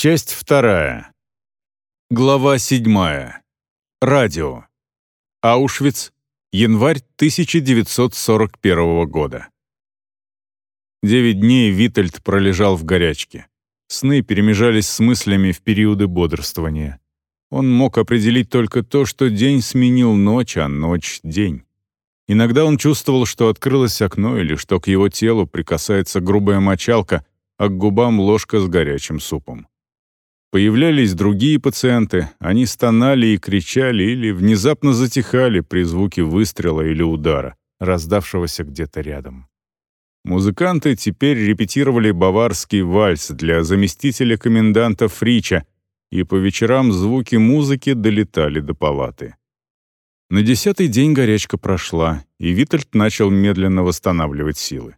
Часть вторая. Глава седьмая. Радио. Аушвиц. Январь 1941 года. Девять дней Витальд пролежал в горячке. Сны перемежались с мыслями в периоды бодрствования. Он мог определить только то, что день сменил ночь, а ночь — день. Иногда он чувствовал, что открылось окно или что к его телу прикасается грубая мочалка, а к губам ложка с горячим супом. Появлялись другие пациенты, они стонали и кричали или внезапно затихали при звуке выстрела или удара, раздавшегося где-то рядом. Музыканты теперь репетировали баварский вальс для заместителя коменданта Фрича, и по вечерам звуки музыки долетали до палаты. На десятый день горячка прошла, и Витальд начал медленно восстанавливать силы.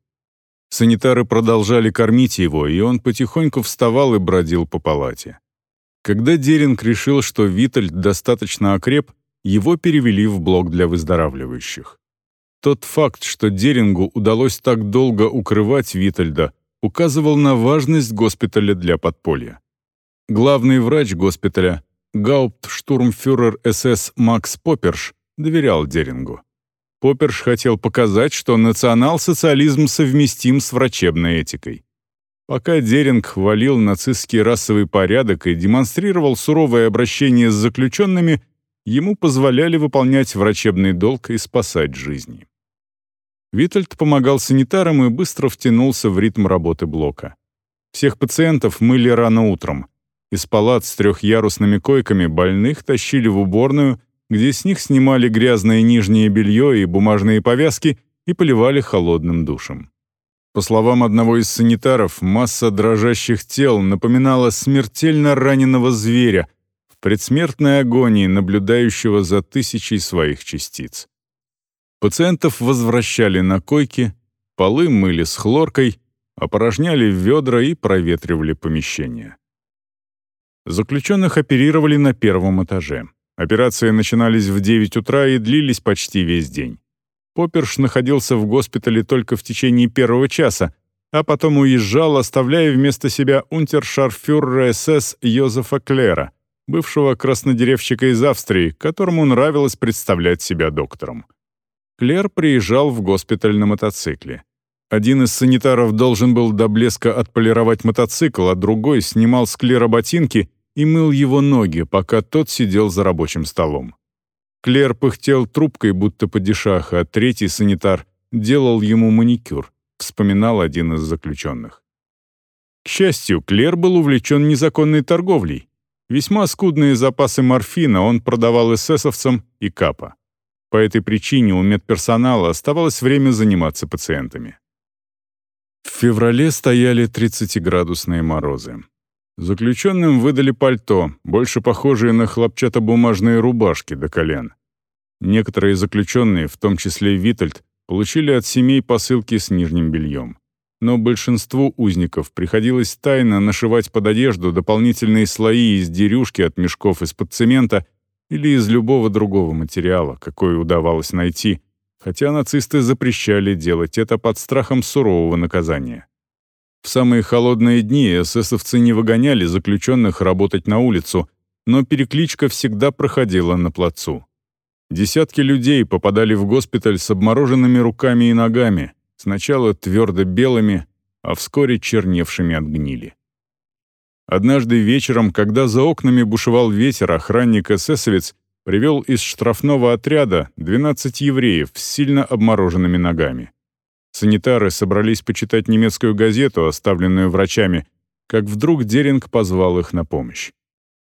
Санитары продолжали кормить его, и он потихоньку вставал и бродил по палате. Когда Деринг решил, что Витальд достаточно окреп, его перевели в блок для выздоравливающих. Тот факт, что Дерингу удалось так долго укрывать Витальда, указывал на важность госпиталя для подполья. Главный врач госпиталя, гауптштурмфюрер СС Макс Попперш, доверял Дерингу. Попперш хотел показать, что национал-социализм совместим с врачебной этикой. Пока Деринг хвалил нацистский расовый порядок и демонстрировал суровое обращение с заключенными, ему позволяли выполнять врачебный долг и спасать жизни. Витальд помогал санитарам и быстро втянулся в ритм работы блока. Всех пациентов мыли рано утром. Из палат с трехъярусными койками больных тащили в уборную, где с них снимали грязное нижнее белье и бумажные повязки и поливали холодным душем. По словам одного из санитаров, масса дрожащих тел напоминала смертельно раненого зверя в предсмертной агонии, наблюдающего за тысячей своих частиц. Пациентов возвращали на койки, полы мыли с хлоркой, опорожняли ведра и проветривали помещения. Заключенных оперировали на первом этаже. Операции начинались в 9 утра и длились почти весь день. Попперш находился в госпитале только в течение первого часа, а потом уезжал, оставляя вместо себя унтершарфюрера СС Йозефа Клера, бывшего краснодеревщика из Австрии, которому нравилось представлять себя доктором. Клер приезжал в госпиталь на мотоцикле. Один из санитаров должен был до блеска отполировать мотоцикл, а другой снимал с Клера ботинки и мыл его ноги, пока тот сидел за рабочим столом. Клер пыхтел трубкой, будто падишах, а третий санитар делал ему маникюр, вспоминал один из заключенных. К счастью, Клер был увлечен незаконной торговлей. Весьма скудные запасы морфина он продавал эсэсовцам и капа. По этой причине у медперсонала оставалось время заниматься пациентами. В феврале стояли 30-градусные морозы. Заключенным выдали пальто, больше похожие на хлопчатобумажные рубашки до колен. Некоторые заключенные, в том числе Витальд, получили от семей посылки с нижним бельем. Но большинству узников приходилось тайно нашивать под одежду дополнительные слои из дерюшки от мешков из-под цемента или из любого другого материала, какой удавалось найти, хотя нацисты запрещали делать это под страхом сурового наказания. В самые холодные дни эсэсовцы не выгоняли заключенных работать на улицу, но перекличка всегда проходила на плацу. Десятки людей попадали в госпиталь с обмороженными руками и ногами, сначала твердо белыми, а вскоре черневшими от гнили. Однажды вечером, когда за окнами бушевал ветер, охранник-эсэсовец привел из штрафного отряда 12 евреев с сильно обмороженными ногами. Санитары собрались почитать немецкую газету, оставленную врачами, как вдруг Деринг позвал их на помощь.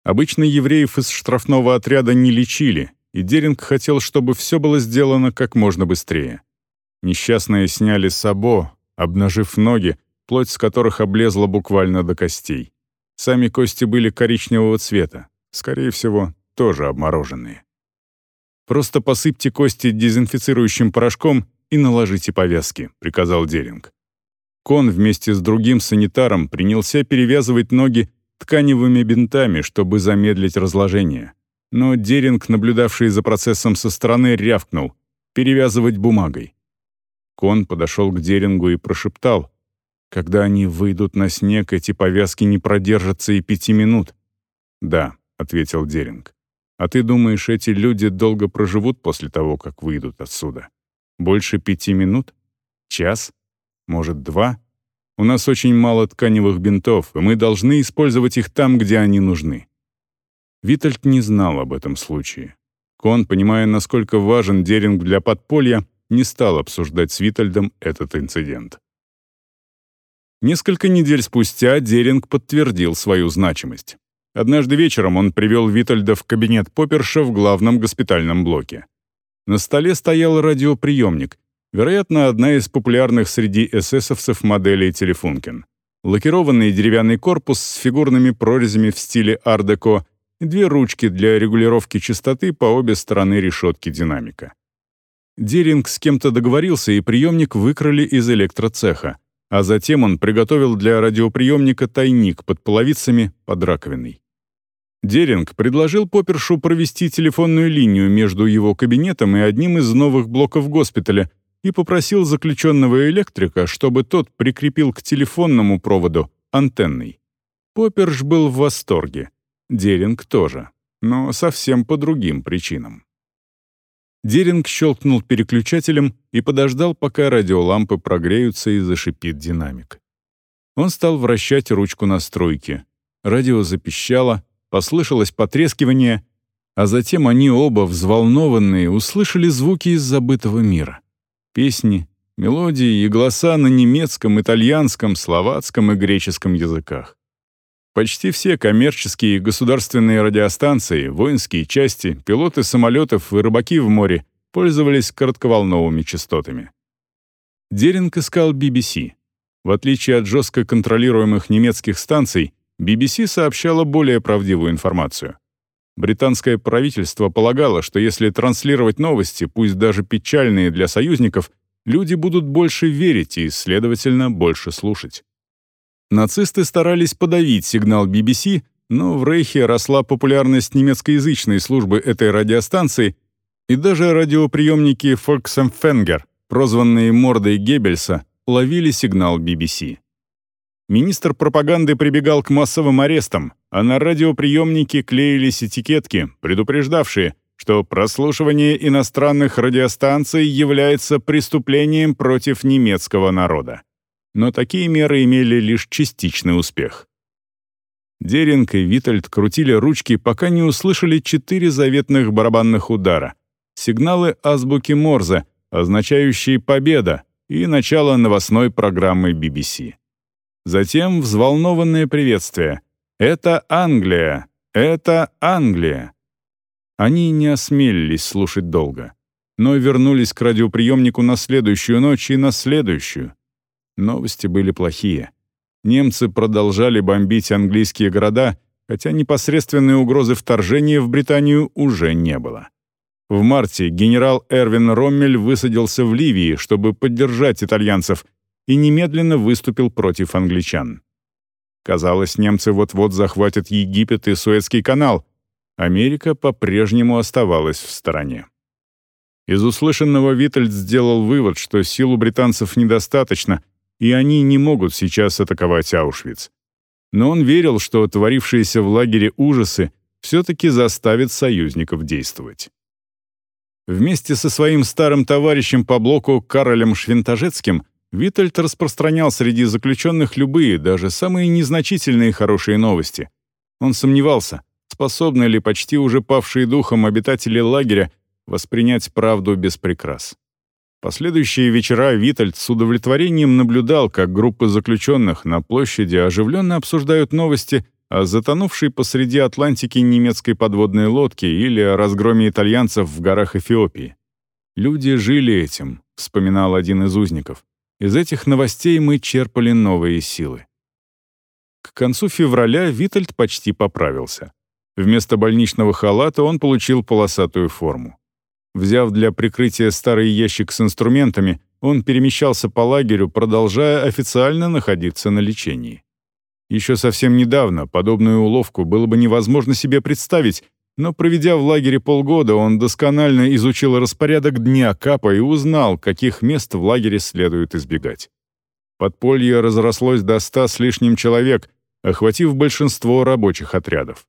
Обычно евреев из штрафного отряда не лечили, и Деринг хотел, чтобы все было сделано как можно быстрее. Несчастные сняли сабо, обнажив ноги, плоть с которых облезла буквально до костей. Сами кости были коричневого цвета, скорее всего, тоже обмороженные. «Просто посыпьте кости дезинфицирующим порошком и наложите повязки», — приказал Деринг. Кон вместе с другим санитаром принялся перевязывать ноги тканевыми бинтами, чтобы замедлить разложение. Но Деринг, наблюдавший за процессом со стороны, рявкнул «перевязывать бумагой». Кон подошел к Дерингу и прошептал Когда они выйдут на снег, эти повязки не продержатся и пяти минут. «Да», — ответил Деринг. «А ты думаешь, эти люди долго проживут после того, как выйдут отсюда? Больше пяти минут? Час? Может, два? У нас очень мало тканевых бинтов, и мы должны использовать их там, где они нужны». Витальд не знал об этом случае. Кон, понимая, насколько важен Деринг для подполья, не стал обсуждать с Витальдом этот инцидент. Несколько недель спустя Деринг подтвердил свою значимость. Однажды вечером он привел Витальда в кабинет Попперша в главном госпитальном блоке. На столе стоял радиоприемник, вероятно, одна из популярных среди эсэсовцев моделей Телефункен. Лакированный деревянный корпус с фигурными прорезями в стиле ар-деко и две ручки для регулировки частоты по обе стороны решетки динамика. Деринг с кем-то договорился, и приемник выкрали из электроцеха, а затем он приготовил для радиоприемника тайник под половицами под раковиной. Деринг предложил Поппершу провести телефонную линию между его кабинетом и одним из новых блоков госпиталя и попросил заключенного электрика, чтобы тот прикрепил к телефонному проводу антенной. Попперш был в восторге. Деринг тоже, но совсем по другим причинам. Деринг щелкнул переключателем и подождал, пока радиолампы прогреются и зашипит динамик. Он стал вращать ручку настройки. Радио запищало, послышалось потрескивание, а затем они оба, взволнованные, услышали звуки из забытого мира. Песни, мелодии и голоса на немецком, итальянском, словацком и греческом языках. Почти все коммерческие и государственные радиостанции, воинские части, пилоты самолетов и рыбаки в море пользовались коротковолновыми частотами. Деринг искал BBC. В отличие от жестко контролируемых немецких станций, BBC сообщала более правдивую информацию. Британское правительство полагало, что если транслировать новости, пусть даже печальные для союзников, люди будут больше верить и, следовательно, больше слушать. Нацисты старались подавить сигнал BBC, но в Рейхе росла популярность немецкоязычной службы этой радиостанции, и даже радиоприемники Volksempfänger, прозванные мордой Геббельса, ловили сигнал BBC. Министр пропаганды прибегал к массовым арестам, а на радиоприемнике клеились этикетки, предупреждавшие, что прослушивание иностранных радиостанций является преступлением против немецкого народа но такие меры имели лишь частичный успех. Деринг и Витальд крутили ручки, пока не услышали четыре заветных барабанных удара. Сигналы азбуки Морзе, означающие «победа» и начало новостной программы BBC. Затем взволнованное приветствие. «Это Англия! Это Англия!» Они не осмелились слушать долго, но вернулись к радиоприемнику на следующую ночь и на следующую. Новости были плохие. Немцы продолжали бомбить английские города, хотя непосредственной угрозы вторжения в Британию уже не было. В марте генерал Эрвин Роммель высадился в Ливии, чтобы поддержать итальянцев, и немедленно выступил против англичан. Казалось, немцы вот-вот захватят Египет и Суэцкий канал. Америка по-прежнему оставалась в стороне. Из услышанного Витальд сделал вывод, что сил у британцев недостаточно, и они не могут сейчас атаковать Аушвиц. Но он верил, что творившиеся в лагере ужасы все-таки заставят союзников действовать. Вместе со своим старым товарищем по блоку Каролем Швентажецким Витальд распространял среди заключенных любые, даже самые незначительные хорошие новости. Он сомневался, способны ли почти уже павшие духом обитатели лагеря воспринять правду без прикрас. Последующие вечера Витальд с удовлетворением наблюдал, как группы заключенных на площади оживленно обсуждают новости о затонувшей посреди Атлантики немецкой подводной лодке или о разгроме итальянцев в горах Эфиопии. «Люди жили этим», — вспоминал один из узников. «Из этих новостей мы черпали новые силы». К концу февраля Витальд почти поправился. Вместо больничного халата он получил полосатую форму. Взяв для прикрытия старый ящик с инструментами, он перемещался по лагерю, продолжая официально находиться на лечении. Еще совсем недавно подобную уловку было бы невозможно себе представить, но проведя в лагере полгода, он досконально изучил распорядок дня Капа и узнал, каких мест в лагере следует избегать. подполье разрослось до ста с лишним человек, охватив большинство рабочих отрядов.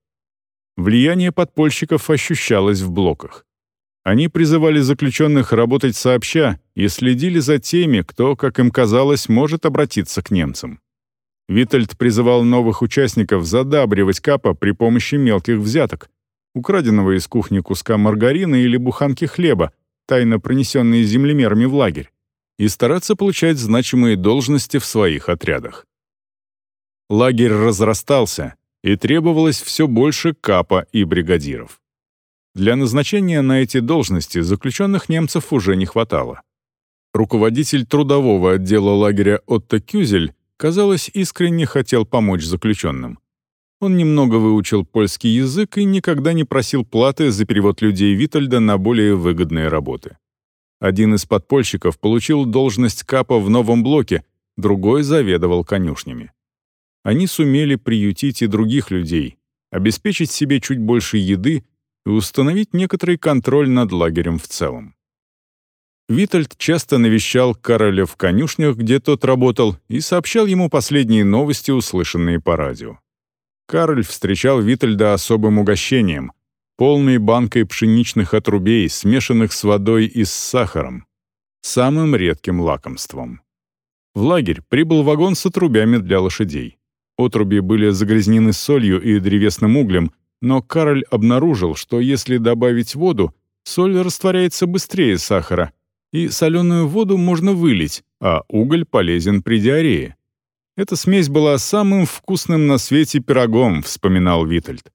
Влияние подпольщиков ощущалось в блоках. Они призывали заключенных работать сообща и следили за теми, кто, как им казалось, может обратиться к немцам. Витальд призывал новых участников задабривать капа при помощи мелких взяток, украденного из кухни куска маргарина или буханки хлеба, тайно пронесенные землемерами в лагерь, и стараться получать значимые должности в своих отрядах. Лагерь разрастался, и требовалось все больше капа и бригадиров. Для назначения на эти должности заключенных немцев уже не хватало. Руководитель трудового отдела лагеря Отто Кюзель, казалось, искренне хотел помочь заключенным. Он немного выучил польский язык и никогда не просил платы за перевод людей Витальда на более выгодные работы. Один из подпольщиков получил должность капа в новом блоке, другой заведовал конюшнями. Они сумели приютить и других людей, обеспечить себе чуть больше еды и установить некоторый контроль над лагерем в целом. Витальд часто навещал Кароля в конюшнях, где тот работал, и сообщал ему последние новости, услышанные по радио. Кароль встречал Витальда особым угощением — полной банкой пшеничных отрубей, смешанных с водой и с сахаром, самым редким лакомством. В лагерь прибыл вагон с отрубями для лошадей. Отруби были загрязнены солью и древесным углем, но Кароль обнаружил, что если добавить воду, соль растворяется быстрее сахара, и соленую воду можно вылить, а уголь полезен при диарее. Эта смесь была самым вкусным на свете пирогом, вспоминал Витальд.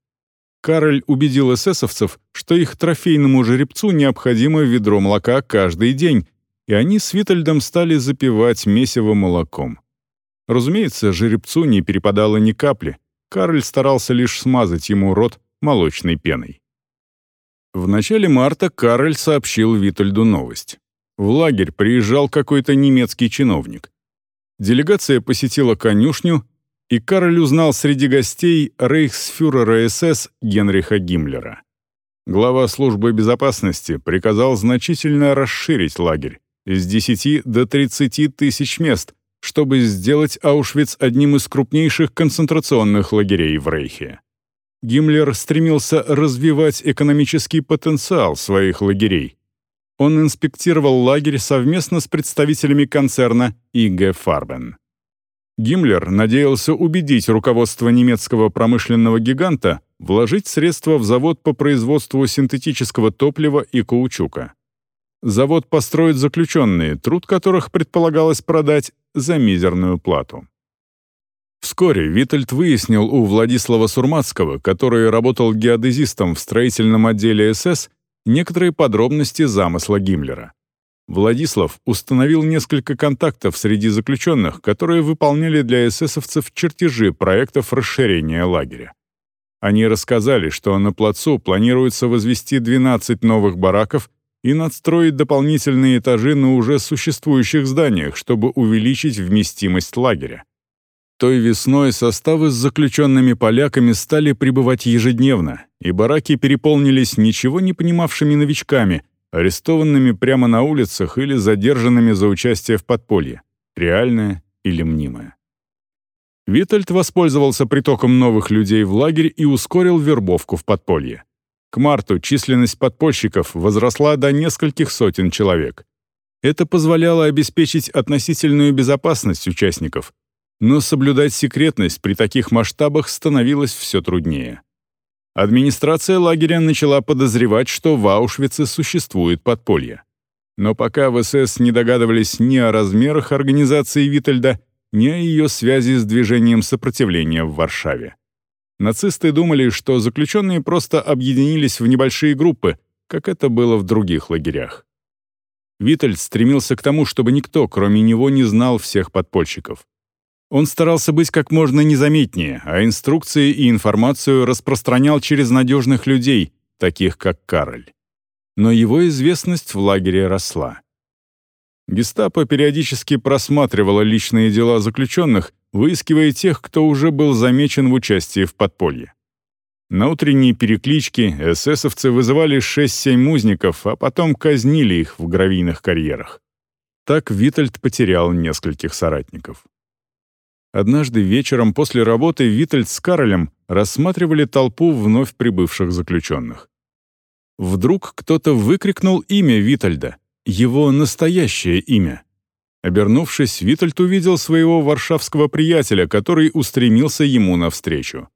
Кароль убедил эсэсовцев, что их трофейному жеребцу необходимо ведро молока каждый день, и они с Витальдом стали запивать месиво молоком. Разумеется, жеребцу не перепадало ни капли, Карль старался лишь смазать ему рот молочной пеной. В начале марта Карль сообщил Витальду новость. В лагерь приезжал какой-то немецкий чиновник. Делегация посетила конюшню, и Карль узнал среди гостей рейхсфюрера СС Генриха Гиммлера. Глава службы безопасности приказал значительно расширить лагерь с 10 до 30 тысяч мест, чтобы сделать Аушвиц одним из крупнейших концентрационных лагерей в Рейхе. Гиммлер стремился развивать экономический потенциал своих лагерей. Он инспектировал лагерь совместно с представителями концерна IG Farben. Гиммлер надеялся убедить руководство немецкого промышленного гиганта вложить средства в завод по производству синтетического топлива и каучука. Завод построит заключенные, труд которых предполагалось продать за мизерную плату. Вскоре Витальд выяснил у Владислава Сурмацкого, который работал геодезистом в строительном отделе СС, некоторые подробности замысла Гиммлера. Владислав установил несколько контактов среди заключенных, которые выполняли для эсэсовцев чертежи проектов расширения лагеря. Они рассказали, что на плацу планируется возвести 12 новых бараков и надстроить дополнительные этажи на уже существующих зданиях, чтобы увеличить вместимость лагеря. Той весной составы с заключенными поляками стали прибывать ежедневно, и бараки переполнились ничего не понимавшими новичками, арестованными прямо на улицах или задержанными за участие в подполье, реальное или мнимое. Витальд воспользовался притоком новых людей в лагерь и ускорил вербовку в подполье. К марту численность подпольщиков возросла до нескольких сотен человек. Это позволяло обеспечить относительную безопасность участников, но соблюдать секретность при таких масштабах становилось все труднее. Администрация лагеря начала подозревать, что в Аушвице существует подполье. Но пока в СС не догадывались ни о размерах организации Витальда, ни о ее связи с движением сопротивления в Варшаве. Нацисты думали, что заключенные просто объединились в небольшие группы, как это было в других лагерях. Витальд стремился к тому, чтобы никто, кроме него, не знал всех подпольщиков. Он старался быть как можно незаметнее, а инструкции и информацию распространял через надежных людей, таких как Кароль. Но его известность в лагере росла. Гестапо периодически просматривало личные дела заключенных выискивая тех, кто уже был замечен в участии в подполье. На утренние переклички эсэсовцы вызывали 6-7 узников, а потом казнили их в гравийных карьерах. Так Витальд потерял нескольких соратников. Однажды вечером после работы Витальд с Каролем рассматривали толпу вновь прибывших заключенных. Вдруг кто-то выкрикнул имя Витальда, его настоящее имя. Обернувшись, Витальд увидел своего варшавского приятеля, который устремился ему навстречу.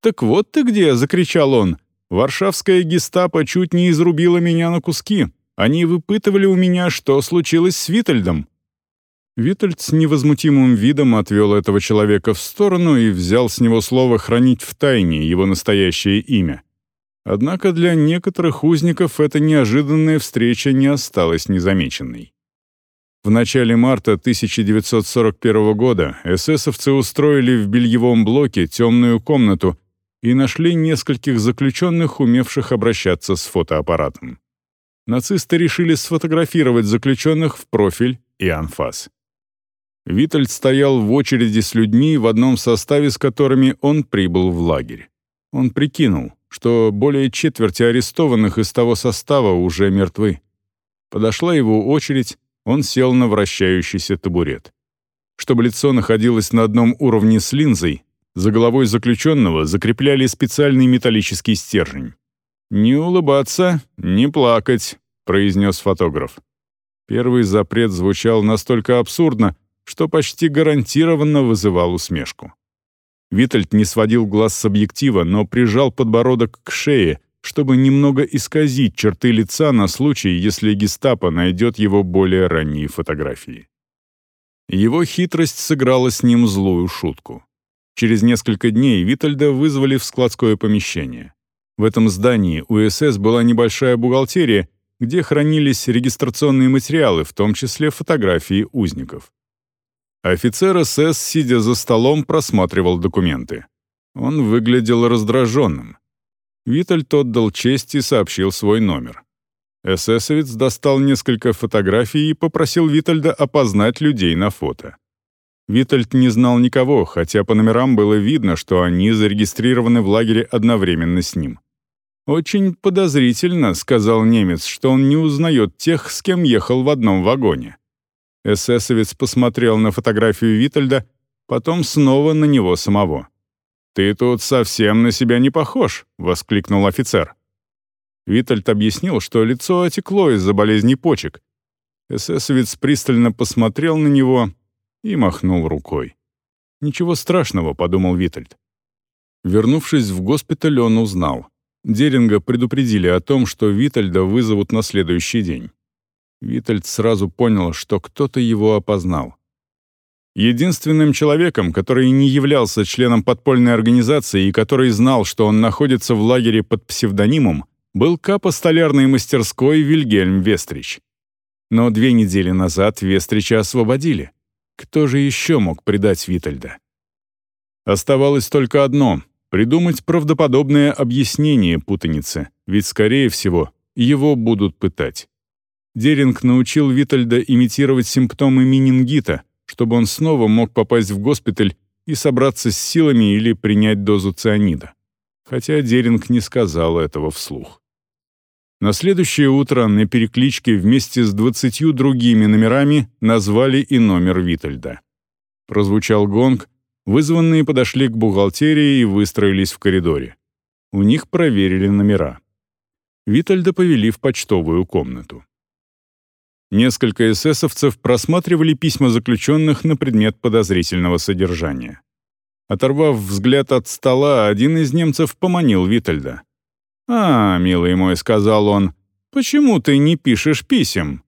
«Так вот ты где!» — закричал он. «Варшавская гестапо чуть не изрубила меня на куски. Они выпытывали у меня, что случилось с Витальдом». Витальд с невозмутимым видом отвел этого человека в сторону и взял с него слово хранить в тайне его настоящее имя. Однако для некоторых узников эта неожиданная встреча не осталась незамеченной. В начале марта 1941 года эсэсовцы устроили в бельевом блоке темную комнату и нашли нескольких заключенных, умевших обращаться с фотоаппаратом. Нацисты решили сфотографировать заключенных в профиль и анфас. Витальд стоял в очереди с людьми, в одном составе с которыми он прибыл в лагерь. Он прикинул, что более четверти арестованных из того состава уже мертвы. Подошла его очередь, он сел на вращающийся табурет. Чтобы лицо находилось на одном уровне с линзой, за головой заключенного закрепляли специальный металлический стержень. «Не улыбаться, не плакать», — произнес фотограф. Первый запрет звучал настолько абсурдно, что почти гарантированно вызывал усмешку. Витальд не сводил глаз с объектива, но прижал подбородок к шее, чтобы немного исказить черты лица на случай, если гестапо найдет его более ранние фотографии. Его хитрость сыграла с ним злую шутку. Через несколько дней Витальда вызвали в складское помещение. В этом здании у СС была небольшая бухгалтерия, где хранились регистрационные материалы, в том числе фотографии узников. Офицер СС, сидя за столом, просматривал документы. Он выглядел раздраженным. Витальд отдал честь и сообщил свой номер. Эсэсовец достал несколько фотографий и попросил Витальда опознать людей на фото. Витальд не знал никого, хотя по номерам было видно, что они зарегистрированы в лагере одновременно с ним. «Очень подозрительно», — сказал немец, что он не узнает тех, с кем ехал в одном вагоне. Эсэсовец посмотрел на фотографию Витальда, потом снова на него самого. «Ты тут совсем на себя не похож», — воскликнул офицер. Витальд объяснил, что лицо отекло из-за болезни почек. Эсэсовец пристально посмотрел на него и махнул рукой. «Ничего страшного», — подумал Витальд. Вернувшись в госпиталь, он узнал. Деринга предупредили о том, что Витальда вызовут на следующий день. Витальд сразу понял, что кто-то его опознал. Единственным человеком, который не являлся членом подпольной организации и который знал, что он находится в лагере под псевдонимом, был капа столярной мастерской Вильгельм Вестрич. Но две недели назад Вестрича освободили. Кто же еще мог предать Витальда? Оставалось только одно — придумать правдоподобное объяснение путаницы, ведь, скорее всего, его будут пытать. Деринг научил Витальда имитировать симптомы менингита, чтобы он снова мог попасть в госпиталь и собраться с силами или принять дозу цианида. Хотя Деринг не сказал этого вслух. На следующее утро на перекличке вместе с двадцатью другими номерами назвали и номер Витальда. Прозвучал гонг, вызванные подошли к бухгалтерии и выстроились в коридоре. У них проверили номера. Витальда повели в почтовую комнату. Несколько эсэсовцев просматривали письма заключенных на предмет подозрительного содержания. Оторвав взгляд от стола, один из немцев поманил Витальда. «А, милый мой», — сказал он, — «почему ты не пишешь писем?»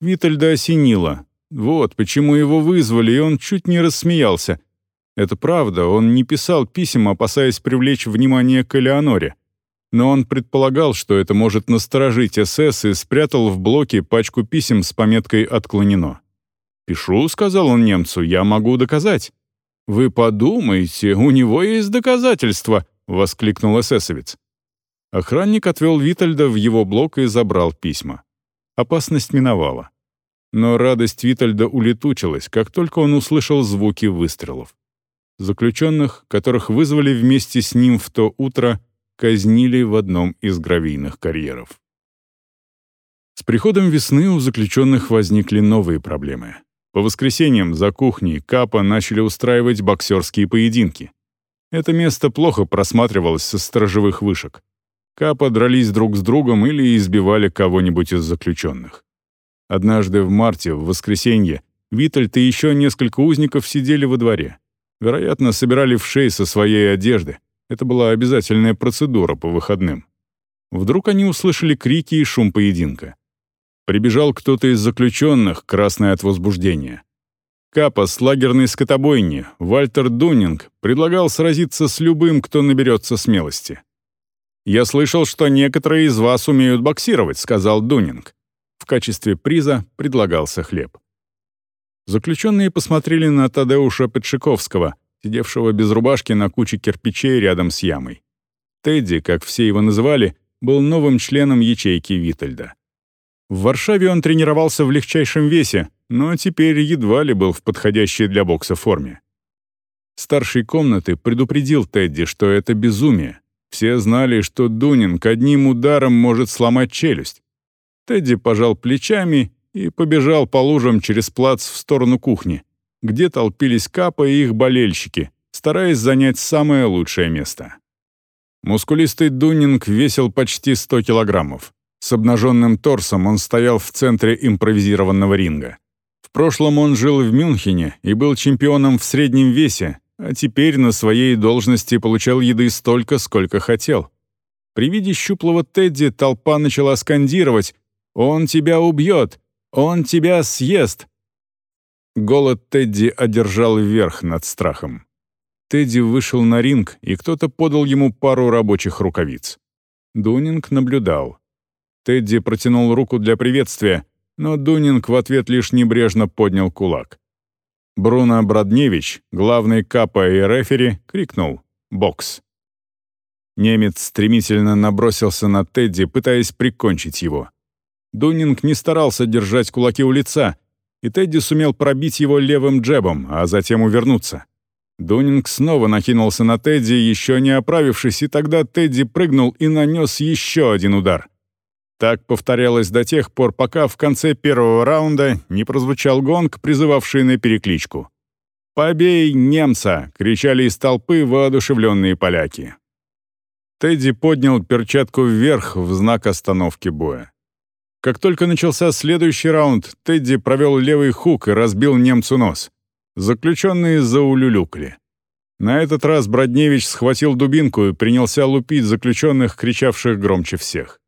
Витальда осенило. Вот почему его вызвали, и он чуть не рассмеялся. Это правда, он не писал писем, опасаясь привлечь внимание к Элеоноре но он предполагал, что это может насторожить СС и спрятал в блоке пачку писем с пометкой «Отклонено». «Пишу», — сказал он немцу, — «я могу доказать». «Вы подумайте, у него есть доказательства», — воскликнул эсэсовец. Охранник отвел Витальда в его блок и забрал письма. Опасность миновала. Но радость Витальда улетучилась, как только он услышал звуки выстрелов. Заключенных, которых вызвали вместе с ним в то утро, казнили в одном из гравийных карьеров. С приходом весны у заключенных возникли новые проблемы. По воскресеньям за кухней Капа начали устраивать боксерские поединки. Это место плохо просматривалось со сторожевых вышек. Капа дрались друг с другом или избивали кого-нибудь из заключенных. Однажды в марте, в воскресенье, Витальд и еще несколько узников сидели во дворе. Вероятно, собирали в шей со своей одежды. Это была обязательная процедура по выходным. Вдруг они услышали крики и шум поединка. Прибежал кто-то из заключенных, красный от возбуждения. Капа с лагерной скотобойни, Вальтер Дунинг, предлагал сразиться с любым, кто наберется смелости. «Я слышал, что некоторые из вас умеют боксировать», — сказал Дунинг. В качестве приза предлагался хлеб. Заключенные посмотрели на Тадеуша Петшиковского, сидевшего без рубашки на куче кирпичей рядом с ямой. Тедди, как все его называли, был новым членом ячейки Витальда. В Варшаве он тренировался в легчайшем весе, но теперь едва ли был в подходящей для бокса форме. Старший комнаты предупредил Тедди, что это безумие, все знали, что Дунинг одним ударом может сломать челюсть. Тедди пожал плечами и побежал по лужам через плац в сторону кухни, где толпились Капа и их болельщики, стараясь занять самое лучшее место. Мускулистый Дунинг весил почти 100 килограммов. С обнаженным торсом он стоял в центре импровизированного ринга. В прошлом он жил в Мюнхене и был чемпионом в среднем весе, а теперь на своей должности получал еды столько, сколько хотел. При виде щуплого Тедди толпа начала скандировать «Он тебя убьет! Он тебя съест!» Голод Тедди одержал верх над страхом. Тедди вышел на ринг, и кто-то подал ему пару рабочих рукавиц. Дунинг наблюдал. Тедди протянул руку для приветствия, но Дунинг в ответ лишь небрежно поднял кулак. Бруно Бродневич, главный капа и рефери, крикнул «Бокс!». Немец стремительно набросился на Тедди, пытаясь прикончить его. Дунинг не старался держать кулаки у лица, и Тедди сумел пробить его левым джебом, а затем увернуться. Дунинг снова накинулся на Тедди, еще не оправившись, и тогда Тедди прыгнул и нанес еще один удар. Так повторялось до тех пор, пока в конце первого раунда не прозвучал гонг, призывавший на перекличку. «Побей немца!» — кричали из толпы воодушевленные поляки. Тедди поднял перчатку вверх в знак остановки боя. Как только начался следующий раунд, Тедди провел левый хук и разбил немцу нос. Заключенные заулюлюкли. На этот раз Бродневич схватил дубинку и принялся лупить заключенных, кричавших громче всех.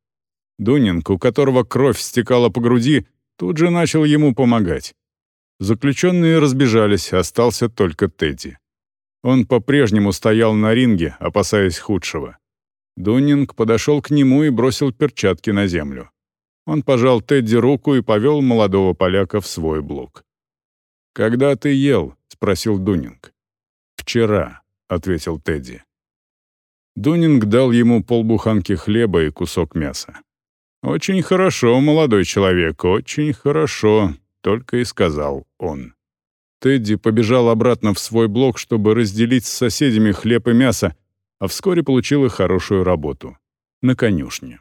Дунинг, у которого кровь стекала по груди, тут же начал ему помогать. Заключенные разбежались, остался только Тедди. Он по-прежнему стоял на ринге, опасаясь худшего. Дунинг подошел к нему и бросил перчатки на землю. Он пожал Тедди руку и повел молодого поляка в свой блок. «Когда ты ел?» — спросил Дунинг. «Вчера», — ответил Тедди. Дунинг дал ему полбуханки хлеба и кусок мяса. «Очень хорошо, молодой человек, очень хорошо», — только и сказал он. Тедди побежал обратно в свой блок, чтобы разделить с соседями хлеб и мясо, а вскоре получил и хорошую работу — на конюшне.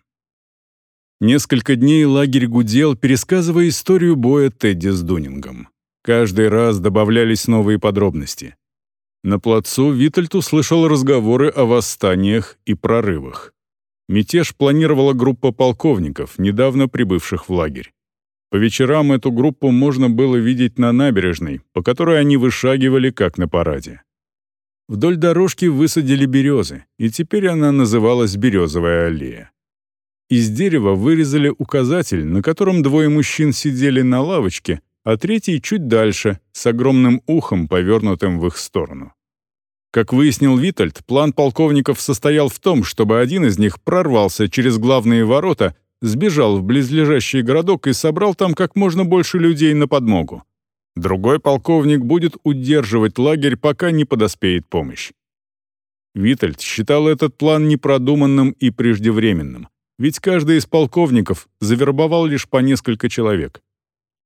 Несколько дней лагерь гудел, пересказывая историю боя Тедди с Дунингом. Каждый раз добавлялись новые подробности. На плацу Витальд услышал разговоры о восстаниях и прорывах. Мятеж планировала группа полковников, недавно прибывших в лагерь. По вечерам эту группу можно было видеть на набережной, по которой они вышагивали, как на параде. Вдоль дорожки высадили березы, и теперь она называлась «Березовая аллея». Из дерева вырезали указатель, на котором двое мужчин сидели на лавочке, а третий чуть дальше, с огромным ухом, повернутым в их сторону. Как выяснил Витальд, план полковников состоял в том, чтобы один из них прорвался через главные ворота, сбежал в близлежащий городок и собрал там как можно больше людей на подмогу. Другой полковник будет удерживать лагерь, пока не подоспеет помощь. Витальд считал этот план непродуманным и преждевременным, ведь каждый из полковников завербовал лишь по несколько человек.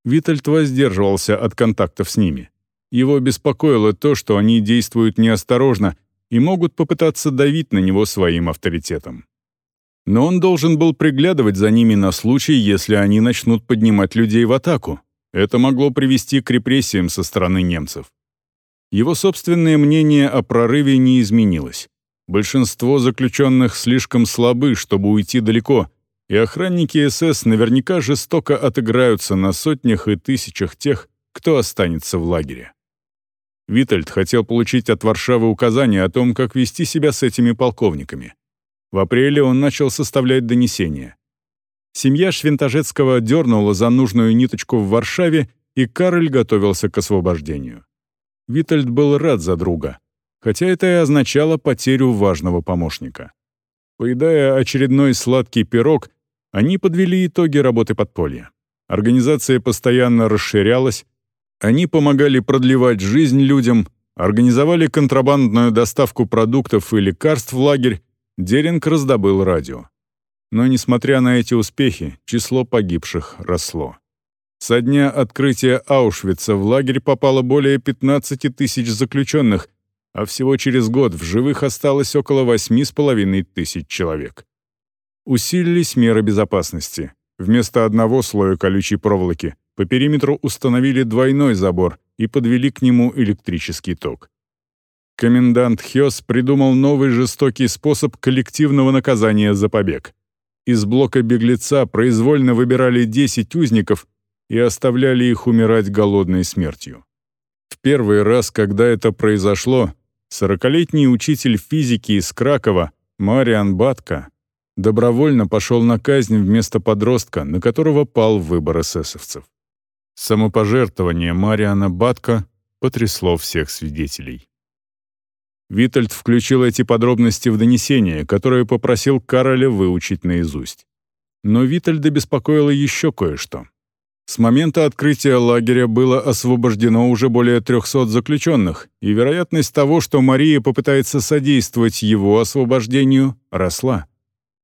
Витальд воздерживался от контактов с ними. Его беспокоило то, что они действуют неосторожно и могут попытаться давить на него своим авторитетом. Но он должен был приглядывать за ними на случай, если они начнут поднимать людей в атаку. Это могло привести к репрессиям со стороны немцев. Его собственное мнение о прорыве не изменилось. Большинство заключенных слишком слабы, чтобы уйти далеко, и охранники СС наверняка жестоко отыграются на сотнях и тысячах тех, кто останется в лагере. Витальд хотел получить от Варшавы указания о том, как вести себя с этими полковниками. В апреле он начал составлять донесения. Семья Швентажецкого дернула за нужную ниточку в Варшаве, и Кароль готовился к освобождению. Витальд был рад за друга, хотя это и означало потерю важного помощника. Поедая очередной сладкий пирог, они подвели итоги работы подполья. Организация постоянно расширялась, они помогали продлевать жизнь людям, организовали контрабандную доставку продуктов и лекарств в лагерь, Деринг раздобыл радио. Но, несмотря на эти успехи, число погибших росло. Со дня открытия Аушвица в лагерь попало более 15 тысяч заключенных, а всего через год в живых осталось около 8,5 тысяч человек. Усилились меры безопасности. Вместо одного слоя колючей проволоки по периметру установили двойной забор и подвели к нему электрический ток. Комендант Хёс придумал новый жестокий способ коллективного наказания за побег. Из блока беглеца произвольно выбирали 10 узников и оставляли их умирать голодной смертью. В первый раз, когда это произошло, сорокалетний учитель физики из Кракова Мариан Батка добровольно пошел на казнь вместо подростка, на которого пал выбор эсэсовцев. Самопожертвование Мариана Батка потрясло всех свидетелей. Витальд включил эти подробности в донесение, которое попросил Кароля выучить наизусть. Но Витальда беспокоило еще кое-что. С момента открытия лагеря было освобождено уже более 300 заключенных, и вероятность того, что Мария попытается содействовать его освобождению, росла.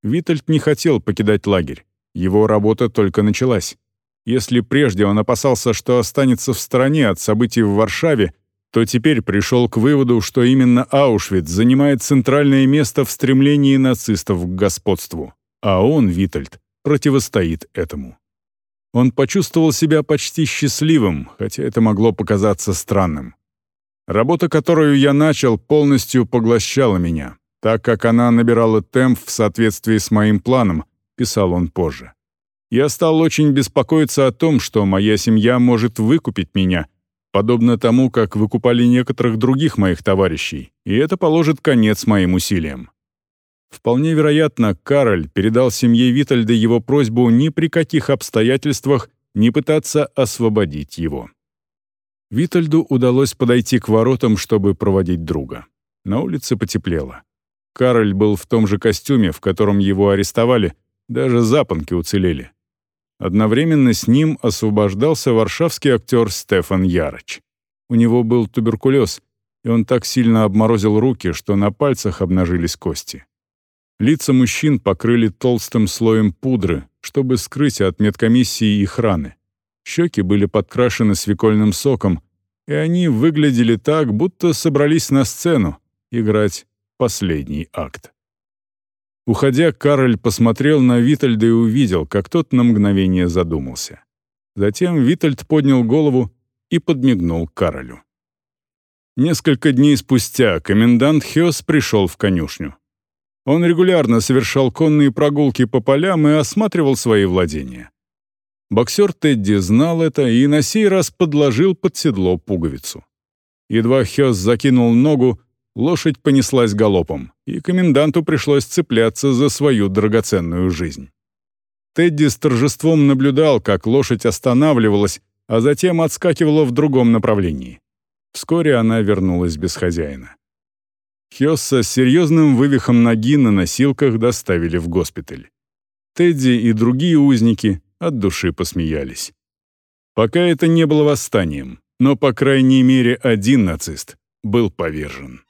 Витальд не хотел покидать лагерь. Его работа только началась. Если прежде он опасался, что останется в стороне от событий в Варшаве, то теперь пришел к выводу, что именно Аушвиц занимает центральное место в стремлении нацистов к господству, а он, Витальд, противостоит этому. Он почувствовал себя почти счастливым, хотя это могло показаться странным. Работа, которую я начал, полностью поглощала меня, так как она набирала темп в соответствии с моим планом, писал он позже. Я стал очень беспокоиться о том, что моя семья может выкупить меня, подобно тому, как выкупали некоторых других моих товарищей, и это положит конец моим усилиям. Вполне вероятно, Кароль передал семье Витальда его просьбу ни при каких обстоятельствах не пытаться освободить его. Витальду удалось подойти к воротам, чтобы проводить друга. На улице потеплело. Кароль был в том же костюме, в котором его арестовали, даже запонки уцелели. Одновременно с ним освобождался варшавский актер Стефан Ярыч. У него был туберкулез, и он так сильно обморозил руки, что на пальцах обнажились кости. Лица мужчин покрыли толстым слоем пудры, чтобы скрыть от медкомиссии их раны. Щеки были подкрашены свекольным соком, и они выглядели так, будто собрались на сцену играть последний акт. Уходя, Кароль посмотрел на Витальда и увидел, как тот на мгновение задумался. Затем Витальд поднял голову и подмигнул Каролю. Несколько дней спустя комендант Хёс пришел в конюшню. Он регулярно совершал конные прогулки по полям и осматривал свои владения. Боксер Тедди знал это и на сей раз подложил под седло пуговицу. Едва Хёс закинул ногу, лошадь понеслась галопом, и коменданту пришлось цепляться за свою драгоценную жизнь. Тедди с торжеством наблюдал, как лошадь останавливалась, а затем отскакивала в другом направлении. Вскоре она вернулась без хозяина. Хёсса с серьезным вывихом ноги на носилках доставили в госпиталь. Тедди и другие узники от души посмеялись. Пока это не было восстанием, но, по крайней мере, один нацист был повержен.